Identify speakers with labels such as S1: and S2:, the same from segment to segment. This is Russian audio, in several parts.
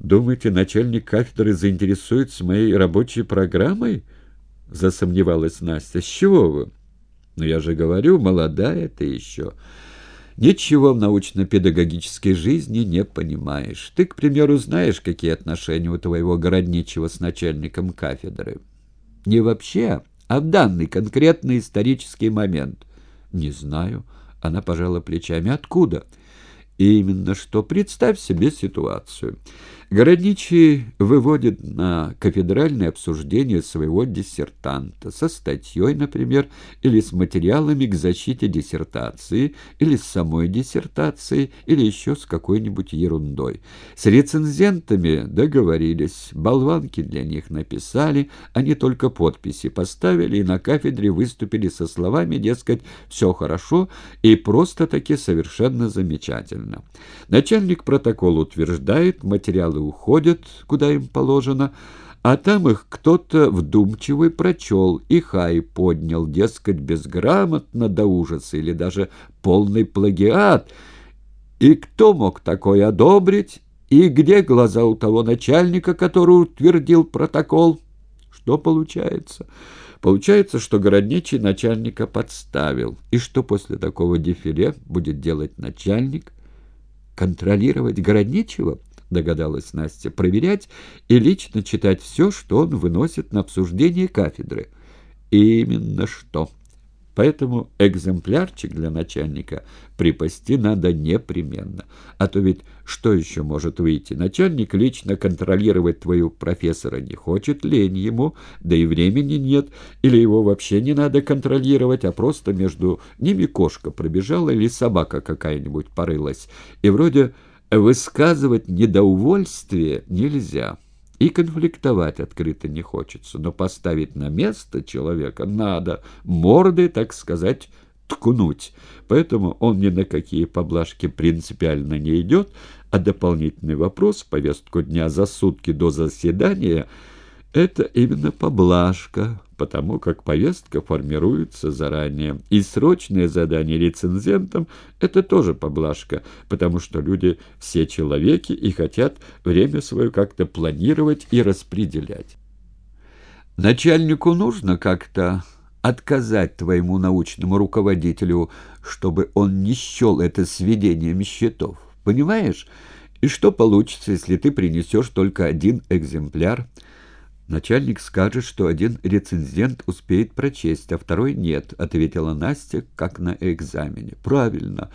S1: Думаете, начальник кафедры заинтересуется моей рабочей программой? Засомневалась Настя. С чего вы? Ну, я же говорю, молодая ты еще. Ничего в научно-педагогической жизни не понимаешь. Ты, к примеру, знаешь, какие отношения у твоего городничего с начальником кафедры? Не вообще, а в данный конкретный исторический момент. Не знаю. Она пожала плечами. Откуда? Именно что. Представь себе ситуацию. Городничий выводит на кафедральное обсуждение своего диссертанта со статьей, например, или с материалами к защите диссертации, или с самой диссертацией, или еще с какой-нибудь ерундой. С рецензентами договорились, болванки для них написали, они только подписи поставили и на кафедре выступили со словами, дескать, «все хорошо» и просто-таки совершенно замечательно. Начальник протокола утверждает, материалы уходят, куда им положено, а там их кто-то вдумчивый прочел и хай поднял, дескать, безграмотно до ужаса или даже полный плагиат. И кто мог такое одобрить? И где глаза у того начальника, который утвердил протокол? Что получается? Получается, что городничий начальника подставил. И что после такого дефиле будет делать начальник? Контролировать городничего? Догадалась Настя, проверять и лично читать все, что он выносит на обсуждение кафедры. Именно что. Поэтому экземплярчик для начальника припасти надо непременно. А то ведь что еще может выйти? Начальник лично контролировать твою профессора не хочет, лень ему, да и времени нет, или его вообще не надо контролировать, а просто между ними кошка пробежала или собака какая-нибудь порылась. И вроде Высказывать недоувольствие нельзя, и конфликтовать открыто не хочется, но поставить на место человека надо, морды, так сказать, ткнуть. Поэтому он ни на какие поблажки принципиально не идет, а дополнительный вопрос, повестку дня за сутки до заседания – это именно поблажка, потому как повестка формируется заранее. И срочное задание рецензентам – это тоже поблажка, потому что люди все человеки и хотят время свое как-то планировать и распределять. Начальнику нужно как-то отказать твоему научному руководителю, чтобы он не счел это сведением счетов. Понимаешь? И что получится, если ты принесешь только один экземпляр – Начальник скажет, что один рецензент успеет прочесть, а второй нет, ответила Настя, как на экзамене. Правильно.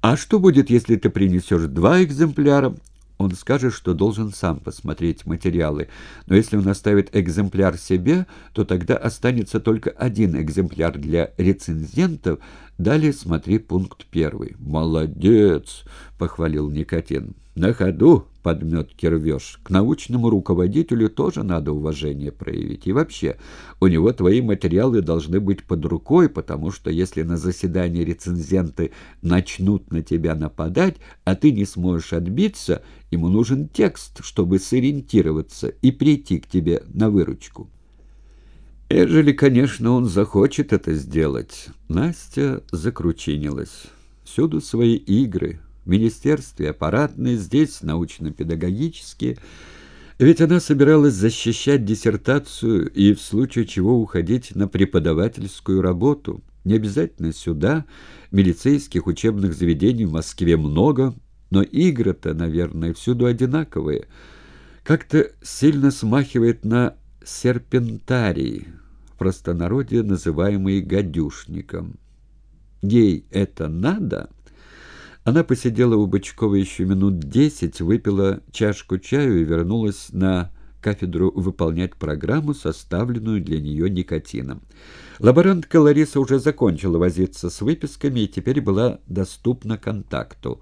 S1: А что будет, если ты принесешь два экземпляра? Он скажет, что должен сам посмотреть материалы. Но если он оставит экземпляр себе, то тогда останется только один экземпляр для рецензентов. Далее смотри пункт первый. «Молодец!» — похвалил Никотин. «На ходу подметки рвешь. К научному руководителю тоже надо уважение проявить. И вообще, у него твои материалы должны быть под рукой, потому что если на заседании рецензенты начнут на тебя нападать, а ты не сможешь отбиться, ему нужен текст, чтобы сориентироваться и прийти к тебе на выручку». Ежели, конечно, он захочет это сделать. Настя закручинилась. Всюду свои игры, министерстве аппаратные, здесь научно-педагогические. Ведь она собиралась защищать диссертацию и в случае чего уходить на преподавательскую работу. Не обязательно сюда, милицейских учебных заведений в Москве много, но игры-то, наверное, всюду одинаковые. Как-то сильно смахивает на серпентарий, в простонародье называемый гадюшником. Ей это надо? Она посидела у Бычкова еще минут десять, выпила чашку чаю и вернулась на кафедру выполнять программу, составленную для нее никотином. Лаборантка Лариса уже закончила возиться с выписками и теперь была доступна контакту.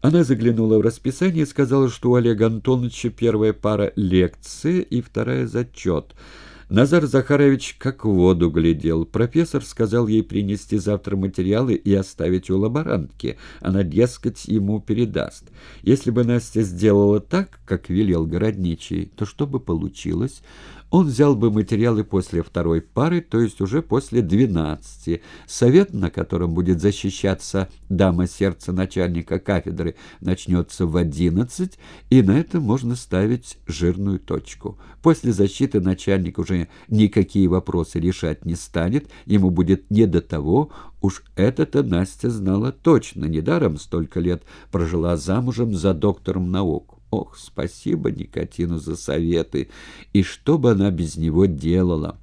S1: Она заглянула в расписание и сказала, что у Олега Антоновича первая пара лекции и вторая зачет — Назар Захарович как в воду глядел. Профессор сказал ей принести завтра материалы и оставить у лаборантки. Она, дескать, ему передаст. Если бы Настя сделала так, как велел городничий, то что бы получилось? Он взял бы материалы после второй пары, то есть уже после двенадцати. Совет, на котором будет защищаться дама сердца начальника кафедры, начнется в одиннадцать, и на этом можно ставить жирную точку. После защиты начальник уже никакие вопросы решать не станет, ему будет не до того, уж это-то Настя знала точно, недаром столько лет прожила замужем за доктором наук. Ох, спасибо Никотину за советы, и что бы она без него делала?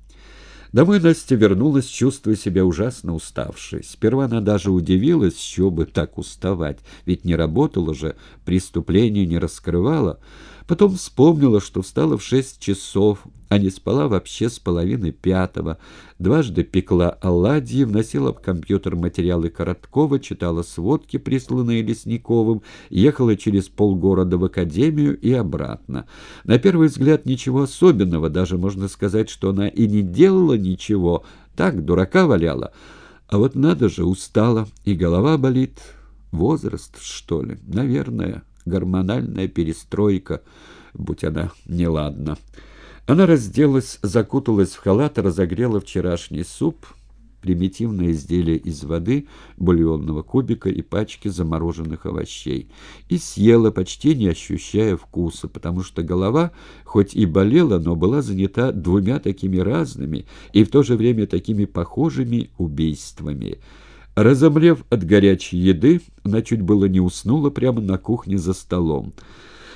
S1: Домой Настя вернулась, чувствуя себя ужасно уставшей. Сперва она даже удивилась, что бы так уставать, ведь не работала же, преступление не раскрывала. Потом вспомнила, что встала в шесть часов, а не спала вообще с половины пятого. Дважды пекла оладьи, вносила в компьютер материалы Короткова, читала сводки, присланные Лесниковым, ехала через полгорода в академию и обратно. На первый взгляд ничего особенного, даже можно сказать, что она и не делала ничего, так, дурака валяла. А вот надо же, устала, и голова болит. Возраст, что ли? Наверное гормональная перестройка, будь она неладна. Она разделась, закуталась в халат, разогрела вчерашний суп, примитивное изделие из воды, бульонного кубика и пачки замороженных овощей, и съела, почти не ощущая вкуса, потому что голова, хоть и болела, но была занята двумя такими разными и в то же время такими похожими убийствами — Разомлев от горячей еды, она чуть было не уснула прямо на кухне за столом.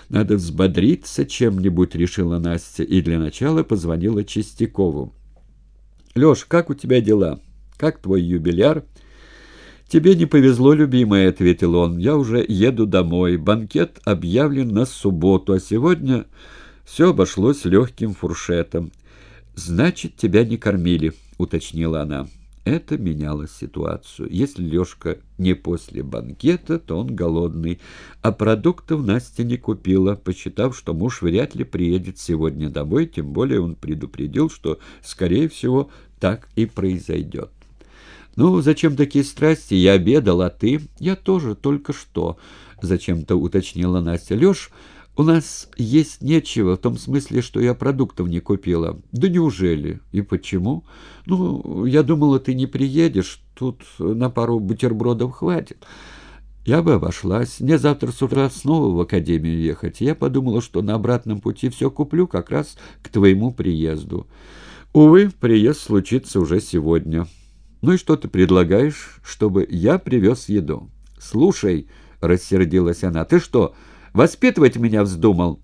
S1: «Надо взбодриться чем-нибудь», — решила Настя, и для начала позвонила Чистякову. «Леш, как у тебя дела? Как твой юбиляр?» «Тебе не повезло, любимая», — ответил он. «Я уже еду домой. Банкет объявлен на субботу, а сегодня все обошлось легким фуршетом». «Значит, тебя не кормили», — уточнила она. Это меняло ситуацию. Если Лешка не после банкета, то он голодный, а продуктов Настя не купила, посчитав, что муж вряд ли приедет сегодня домой, тем более он предупредил, что, скорее всего, так и произойдет. «Ну, зачем такие страсти? Я обедал, а ты?» «Я тоже, только что», — зачем-то уточнила Настя. «Леш, у нас есть нечего, в том смысле, что я продуктов не купила. Да неужели? И почему? Ну, я думала, ты не приедешь. Тут на пару бутербродов хватит. Я бы обошлась. Мне завтра с утра снова в академию ехать. Я подумала, что на обратном пути все куплю как раз к твоему приезду. Увы, приезд случится уже сегодня. Ну и что ты предлагаешь, чтобы я привез еду? Слушай, — рассердилась она, — ты что... Воспитывать меня вздумал?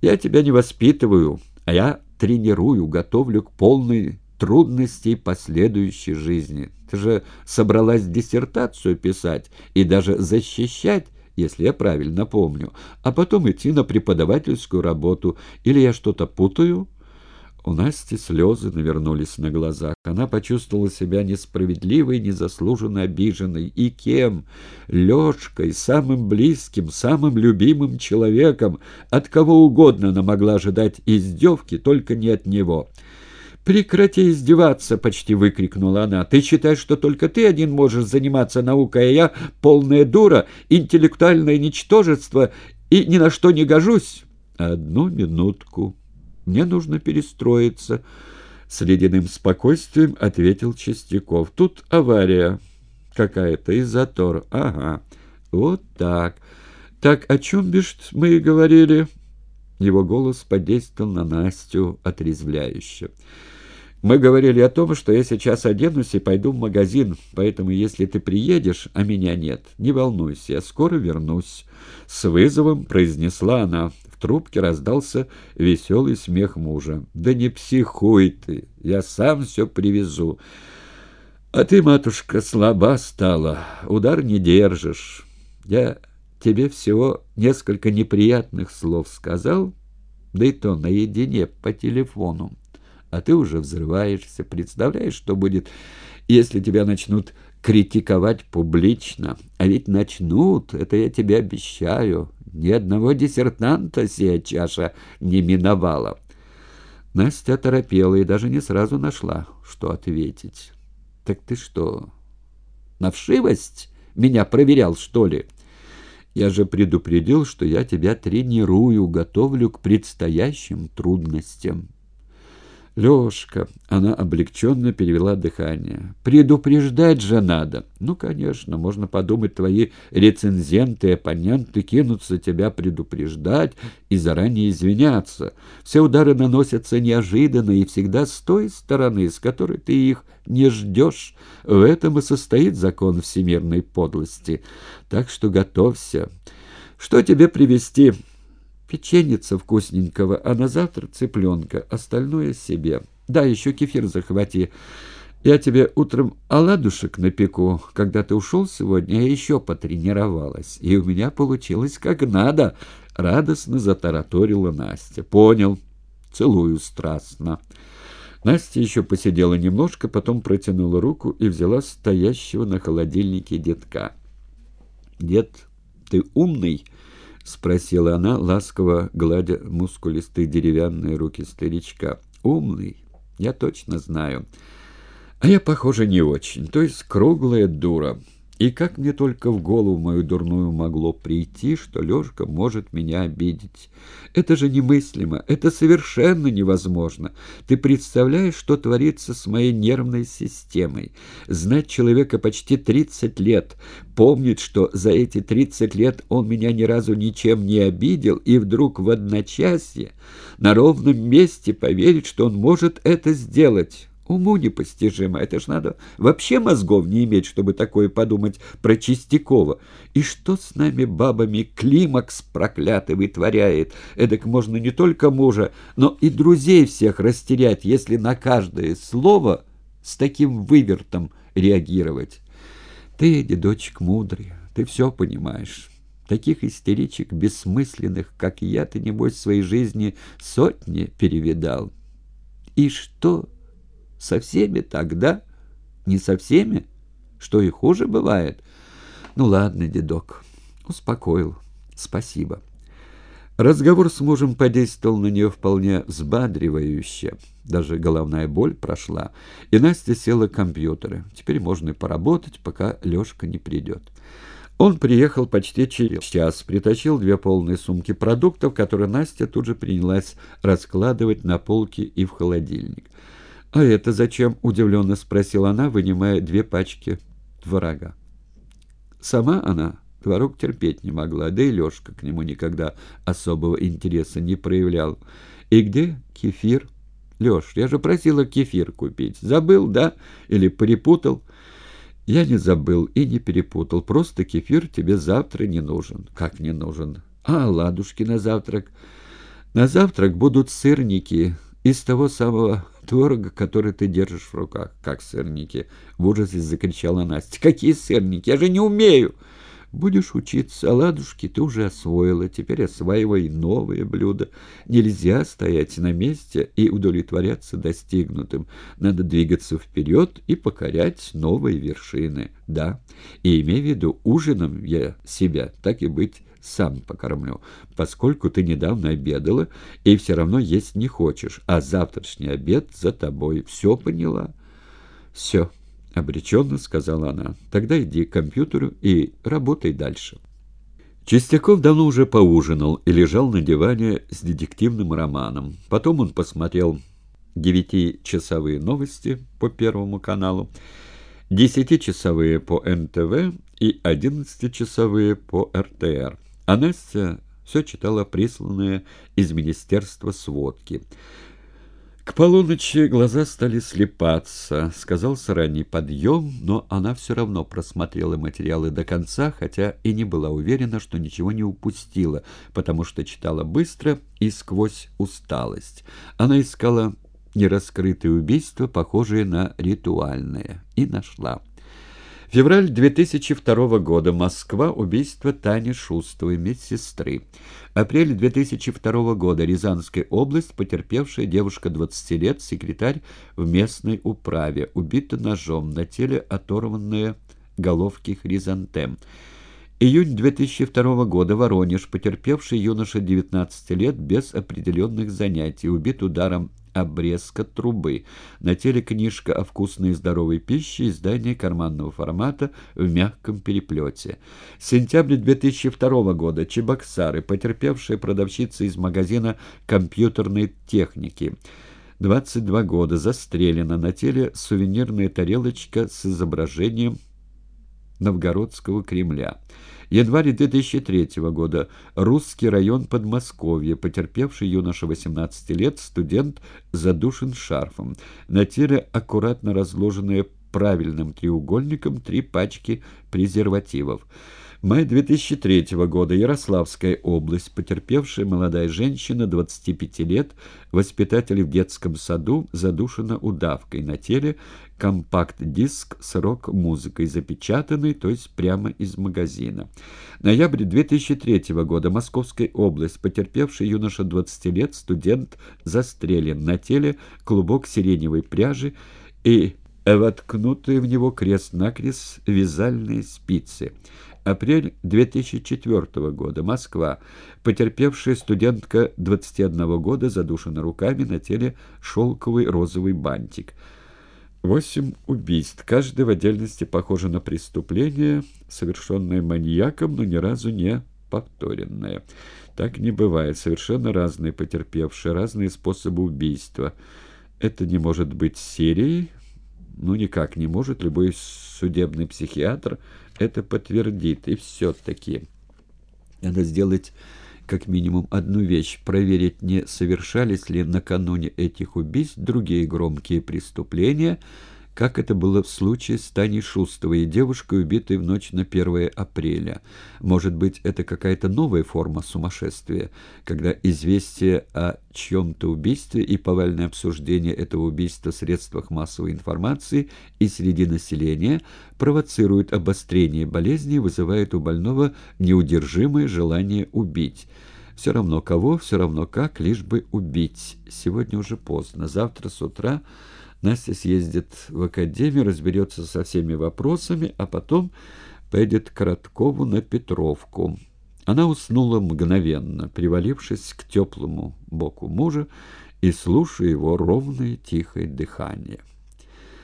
S1: Я тебя не воспитываю, а я тренирую, готовлю к полной трудностей последующей жизни. Ты же собралась диссертацию писать и даже защищать, если я правильно помню, а потом идти на преподавательскую работу. Или я что-то путаю?» У Насти слезы навернулись на глазах. Она почувствовала себя несправедливой, незаслуженно обиженной. И кем? Лёшкой, самым близким, самым любимым человеком. От кого угодно она могла ожидать издевки, только не от него. «Прекрати издеваться!» — почти выкрикнула она. «Ты считаешь, что только ты один можешь заниматься наукой, а я полная дура, интеллектуальное ничтожество и ни на что не гожусь?» «Одну минутку», мне нужно перестроиться. С ледяным спокойствием ответил Чистяков. Тут авария какая-то, изотор. Ага, вот так. Так о чем, бишь, мы и говорили? Его голос подействовал на Настю отрезвляюще. Мы говорили о том, что я сейчас оденусь и пойду в магазин, поэтому если ты приедешь, а меня нет, не волнуйся, я скоро вернусь. С вызовом произнесла она. Трубке раздался веселый смех мужа. «Да не психуй ты, я сам все привезу. А ты, матушка, слаба стала, удар не держишь. Я тебе всего несколько неприятных слов сказал, да и то наедине по телефону а ты уже взрываешься. Представляешь, что будет, если тебя начнут критиковать публично? А ведь начнут, это я тебе обещаю. Ни одного диссертанта сия чаша не миновала. Настя торопела и даже не сразу нашла, что ответить. «Так ты что, на вшивость меня проверял, что ли?» Я же предупредил, что я тебя тренирую, готовлю к предстоящим трудностям. Лёшка, она облегченно перевела дыхание. Предупреждать же надо. Ну, конечно, можно подумать, твои рецензенты и оппоненты кинутся тебя предупреждать и заранее извиняться. Все удары наносятся неожиданно и всегда с той стороны, с которой ты их не ждешь. В этом и состоит закон всемирной подлости. Так что готовься. Что тебе привезти? Печеница вкусненького, а на завтра цыпленка, остальное себе. Да, еще кефир захвати. Я тебе утром оладушек напеку. Когда ты ушел сегодня, я еще потренировалась, и у меня получилось как надо. Радостно затараторила Настя. Понял. Целую страстно. Настя еще посидела немножко, потом протянула руку и взяла стоящего на холодильнике детка. «Дед, ты умный?» — спросила она, ласково гладя мускулистые деревянные руки старичка. «Умный, я точно знаю. А я, похоже, не очень, то есть круглая дура». И как мне только в голову мою дурную могло прийти, что Лёшка может меня обидеть? Это же немыслимо, это совершенно невозможно. Ты представляешь, что творится с моей нервной системой? Знать человека почти 30 лет, помнить, что за эти 30 лет он меня ни разу ничем не обидел, и вдруг в одночасье на ровном месте поверить, что он может это сделать... Уму непостижимо. Это ж надо вообще мозгов не иметь, чтобы такое подумать про Чистякова. И что с нами, бабами, климакс проклятый вытворяет? Эдак можно не только мужа, но и друзей всех растерять, если на каждое слово с таким вывертом реагировать. Ты, дедочек мудрый, ты все понимаешь. Таких истеричек бессмысленных, как я, ты, небось, в своей жизни сотни перевидал. И что со всеми тогда? Не со всеми? Что и хуже бывает? Ну ладно, дедок, успокоил. Спасибо. Разговор с мужем подействовал на нее вполне взбадривающе. Даже головная боль прошла, и Настя села к компьютеру. Теперь можно и поработать, пока Лешка не придет. Он приехал почти через час, притащил две полные сумки продуктов, которые Настя тут же принялась раскладывать на полке и в холодильник. «А это зачем?» — удивленно спросила она, вынимая две пачки творога. Сама она творог терпеть не могла, да и Лешка к нему никогда особого интереса не проявлял. «И где кефир?» «Леш, я же просила кефир купить. Забыл, да? Или перепутал?» «Я не забыл и не перепутал. Просто кефир тебе завтра не нужен». «Как не нужен?» «А, ладушки на завтрак?» «На завтрак будут сырники из того самого творога, который ты держишь в руках, как сырники!» — в ужасе закричала Настя. «Какие сырники? Я же не умею!» «Будешь учиться, оладушки ты уже освоила, теперь осваивай новые блюда. Нельзя стоять на месте и удовлетворяться достигнутым. Надо двигаться вперед и покорять новые вершины. Да, и имей в виду, ужином я себя, так и быть, сам покормлю, поскольку ты недавно обедала и все равно есть не хочешь, а завтрашний обед за тобой. Все поняла? Все, обреченно сказала она. Тогда иди к компьютеру и работай дальше. Чистяков давно уже поужинал и лежал на диване с детективным романом. Потом он посмотрел девятичасовые новости по Первому каналу, десятичасовые по НТВ и одиннадцатичасовые по РТР. А Настя все читала присланные из министерства сводки. К полуночи глаза стали слепаться. Сказался ранний подъем, но она все равно просмотрела материалы до конца, хотя и не была уверена, что ничего не упустила, потому что читала быстро и сквозь усталость. Она искала нераскрытые убийства, похожие на ритуальные, и нашла. Февраль 2002 года. Москва. Убийство Тани Шустовой, медсестры. Апрель 2002 года. Рязанская область. Потерпевшая девушка 20 лет, секретарь в местной управе. Убита ножом. На теле оторванные головки хризантем. Июнь 2002 года. Воронеж. Потерпевший юноша 19 лет без определенных занятий. Убит ударом обрезка трубы. На теле книжка о вкусной и здоровой пище, издание карманного формата в мягком переплете. Сентябрь 2002 года. Чебоксары, потерпевшая продавщица из магазина компьютерной техники. 22 года, застрелена, на теле сувенирная тарелочка с изображением Новгородского Кремля. Январь 2003 года. Русский район Подмосковья. Потерпевший юноша 18 лет, студент, задушен шарфом. На теле аккуратно разложенные правильным треугольником три пачки презервативов. Май 2003 года. Ярославская область. Потерпевшая молодая женщина, 25 лет, воспитатель в детском саду, задушена удавкой. На теле компакт-диск с рок-музыкой, запечатанный, то есть прямо из магазина. Ноябрь 2003 года. Московская область. Потерпевший юноша 20 лет, студент, застрелен. На теле клубок сиреневой пряжи и воткнутые в него крест-накрест вязальные спицы. Апрель 2004 года. Москва. Потерпевшая студентка 21 года задушена руками на теле шелковый розовый бантик. Восемь убийств. Каждое в отдельности похоже на преступление, совершенное маньяком, но ни разу не повторенное. Так не бывает. Совершенно разные потерпевшие, разные способы убийства. Это не может быть серией, ну никак не может. Любой судебный психиатр это подтвердит. И все-таки надо сделать как минимум одну вещь – проверить, не совершались ли накануне этих убийств другие громкие преступления – как это было в случае с Таней Шустовой девушкой, убитой в ночь на 1 апреля. Может быть, это какая-то новая форма сумасшествия, когда известие о чьем-то убийстве и повальное обсуждение этого убийства в средствах массовой информации и среди населения провоцирует обострение болезни и вызывает у больного неудержимое желание убить. Все равно кого, все равно как, лишь бы убить. Сегодня уже поздно, завтра с утра... Настя съездит в академию, разберется со всеми вопросами, а потом поедет к Короткову на Петровку. Она уснула мгновенно, привалившись к теплому боку мужа и слушая его ровное тихое дыхание.